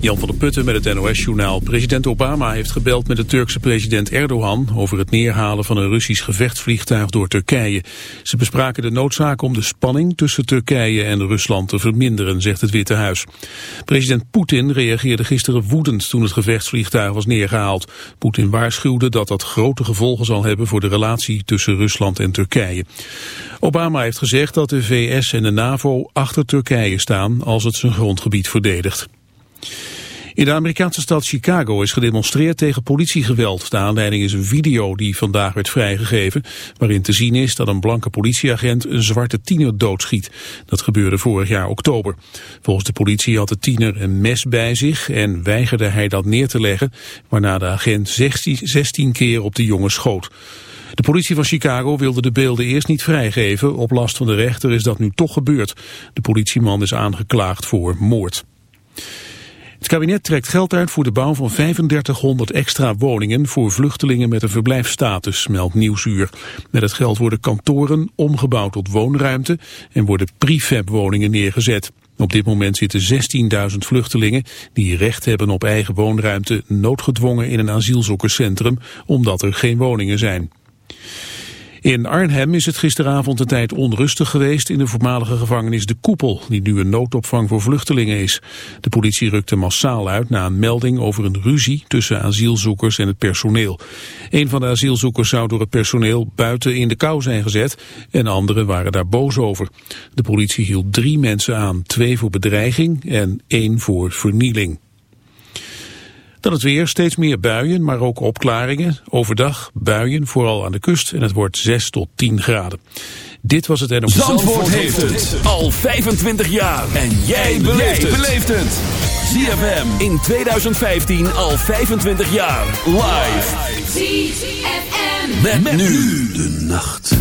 Jan van der Putten met het NOS-journaal. President Obama heeft gebeld met de Turkse president Erdogan... over het neerhalen van een Russisch gevechtsvliegtuig door Turkije. Ze bespraken de noodzaak om de spanning tussen Turkije en Rusland te verminderen, zegt het Witte Huis. President Poetin reageerde gisteren woedend toen het gevechtsvliegtuig was neergehaald. Poetin waarschuwde dat dat grote gevolgen zal hebben voor de relatie tussen Rusland en Turkije. Obama heeft gezegd dat de VS en de NAVO achter Turkije staan als het zijn grondgebied verdedigt. In de Amerikaanse stad Chicago is gedemonstreerd tegen politiegeweld. De aanleiding is een video die vandaag werd vrijgegeven... waarin te zien is dat een blanke politieagent een zwarte tiener doodschiet. Dat gebeurde vorig jaar oktober. Volgens de politie had de tiener een mes bij zich... en weigerde hij dat neer te leggen... waarna de agent 16, 16 keer op de jongen schoot. De politie van Chicago wilde de beelden eerst niet vrijgeven. Op last van de rechter is dat nu toch gebeurd. De politieman is aangeklaagd voor moord. Het kabinet trekt geld uit voor de bouw van 3500 extra woningen voor vluchtelingen met een verblijfsstatus, meldt Nieuwsuur. Met het geld worden kantoren omgebouwd tot woonruimte en worden prefab-woningen neergezet. Op dit moment zitten 16.000 vluchtelingen die recht hebben op eigen woonruimte noodgedwongen in een asielzoekerscentrum omdat er geen woningen zijn. In Arnhem is het gisteravond een tijd onrustig geweest in de voormalige gevangenis De Koepel, die nu een noodopvang voor vluchtelingen is. De politie rukte massaal uit na een melding over een ruzie tussen asielzoekers en het personeel. Een van de asielzoekers zou door het personeel buiten in de kou zijn gezet en anderen waren daar boos over. De politie hield drie mensen aan, twee voor bedreiging en één voor vernieling. Dan het weer, steeds meer buien, maar ook opklaringen. Overdag buien, vooral aan de kust. En het wordt 6 tot 10 graden. Dit was het NOS. Zandvoort, Zandvoort heeft het al 25 jaar. En jij beleeft het. ZFM in 2015 al 25 jaar. Live. ZFM. Met, met nu de nacht.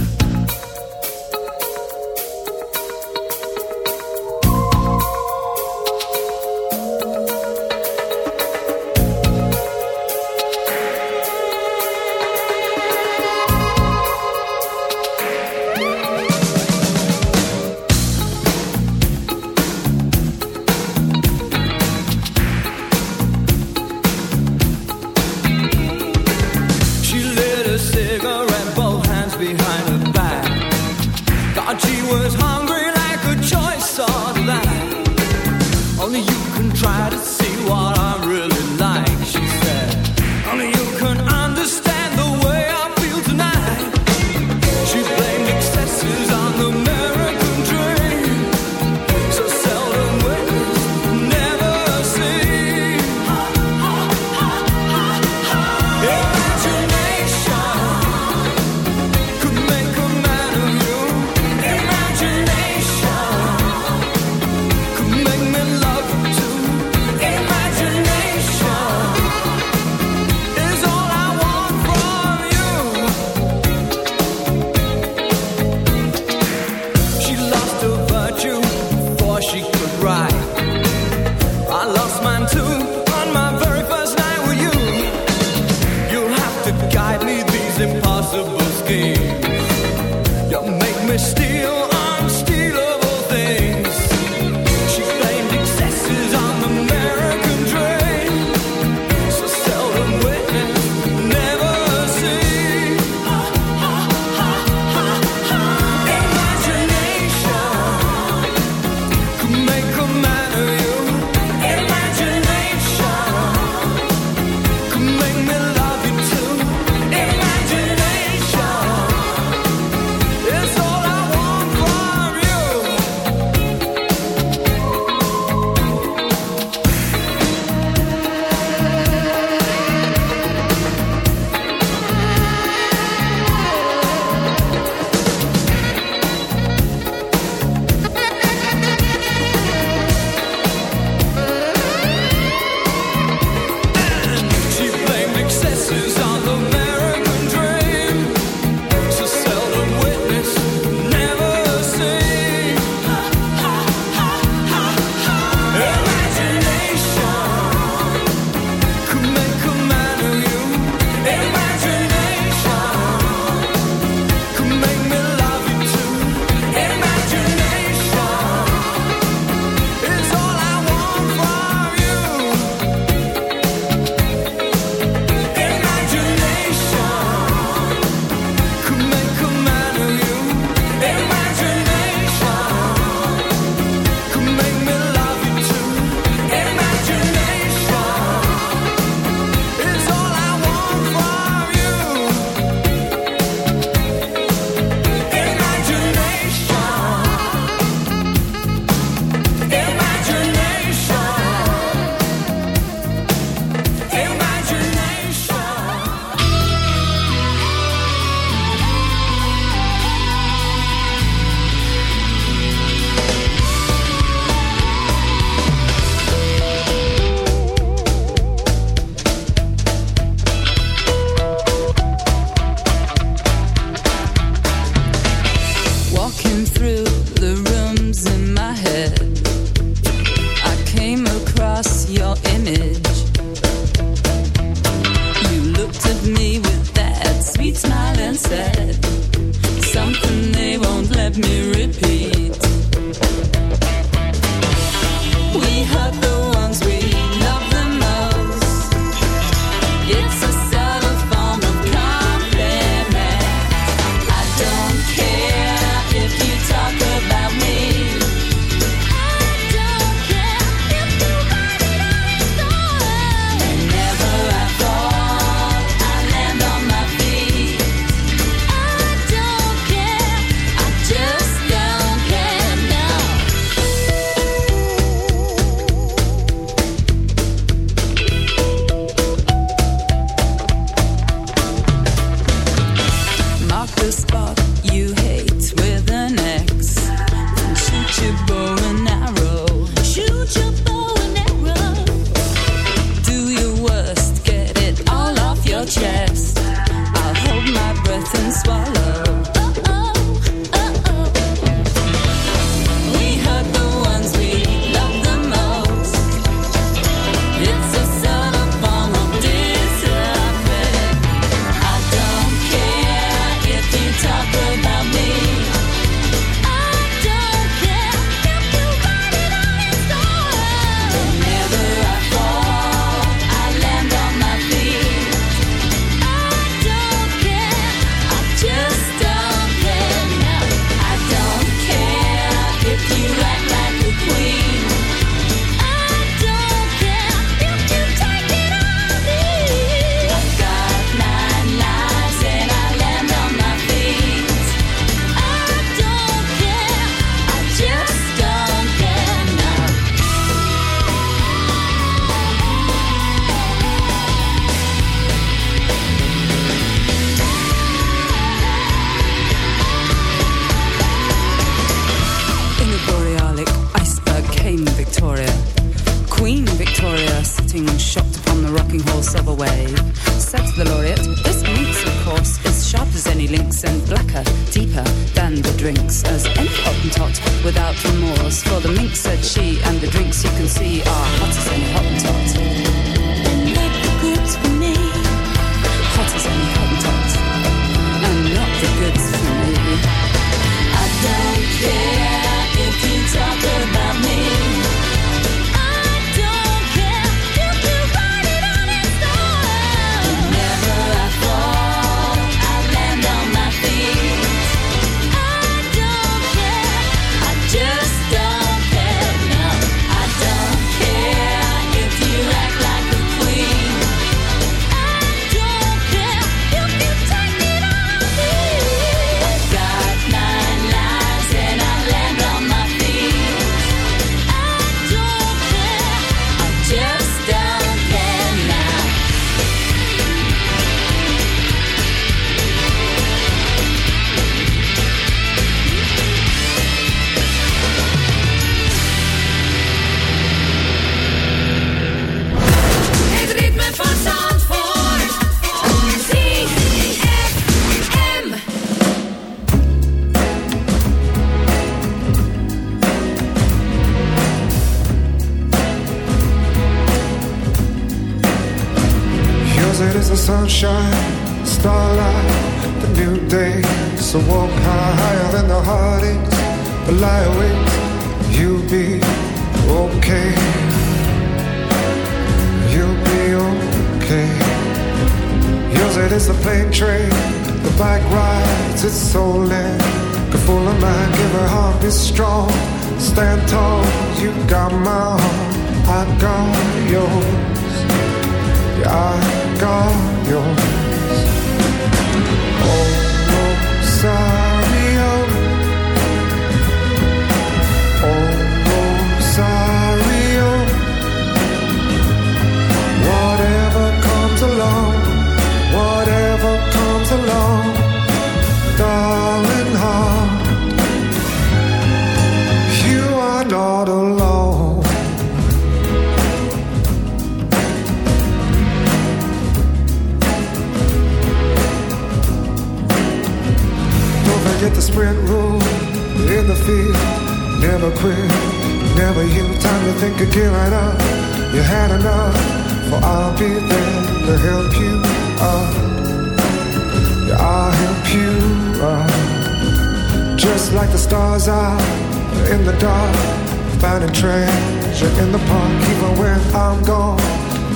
apart even when I'm gone.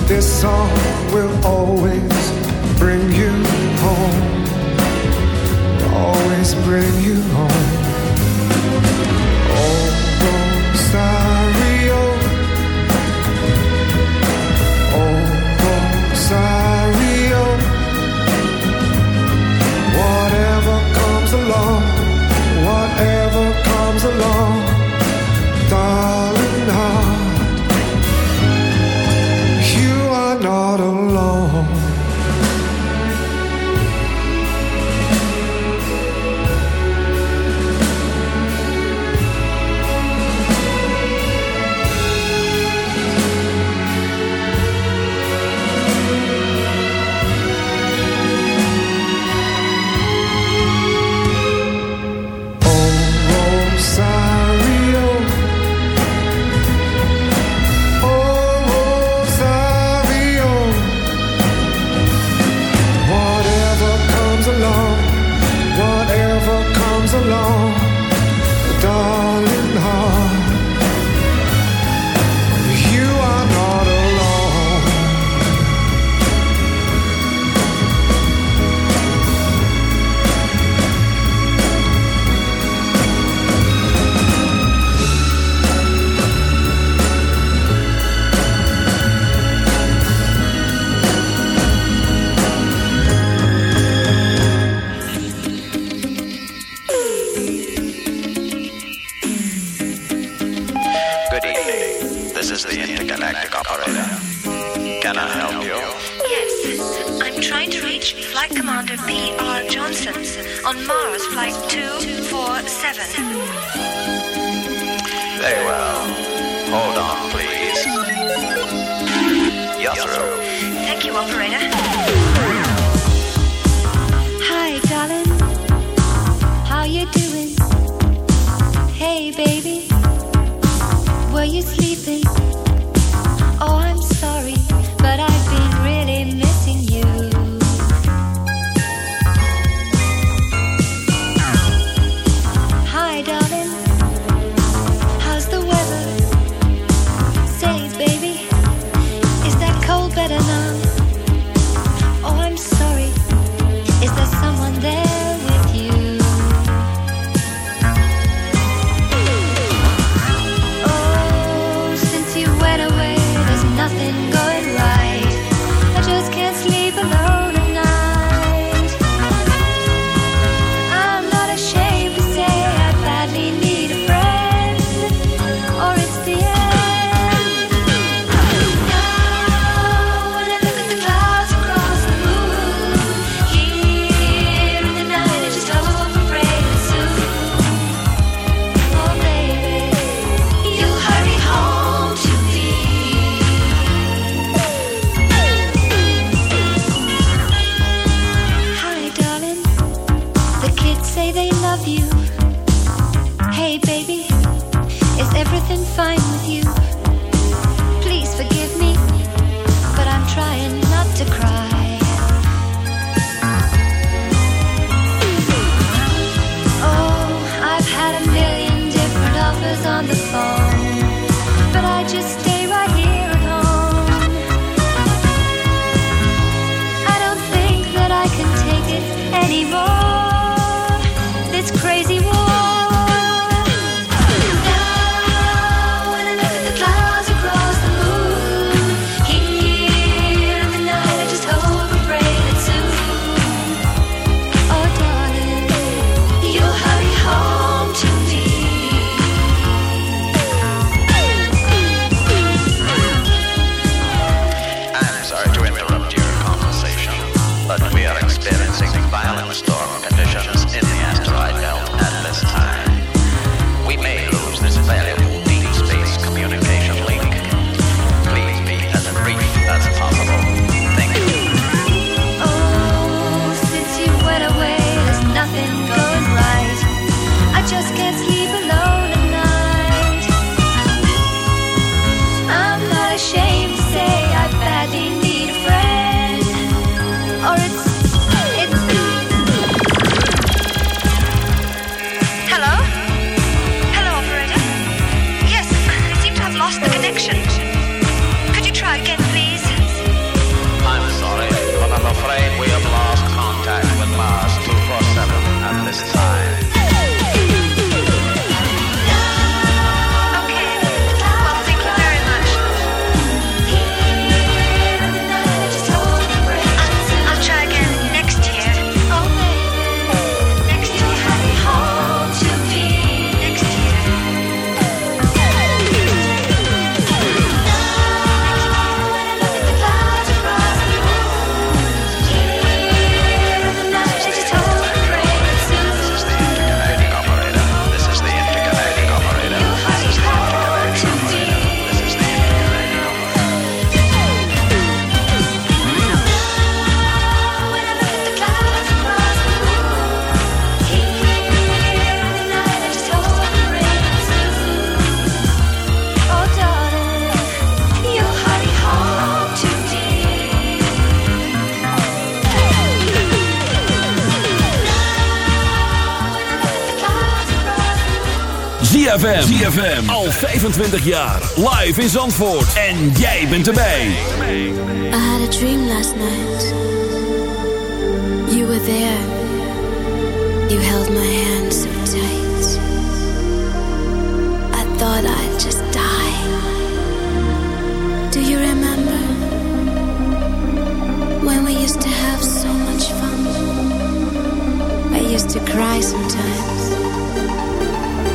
This song will always bring you home. Always bring you home. on Mars Flight 247. Very well. Hold on, please. Yes. Thank you, operator. ZFM. Al 25 jaar. Live in Zandvoort. En jij bent erbij. I had a dream last night. You were there. You held my hand so tight. I thought I'd just die. Do you remember? When we used to have so much fun. I used to cry sometimes.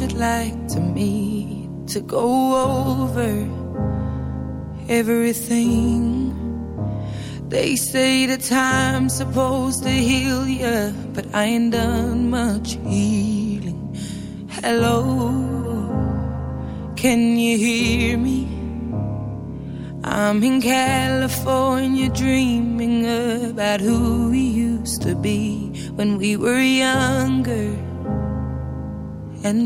you'd like to meet to go over everything. They say the time's supposed to heal you, but I ain't done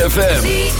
ZFM.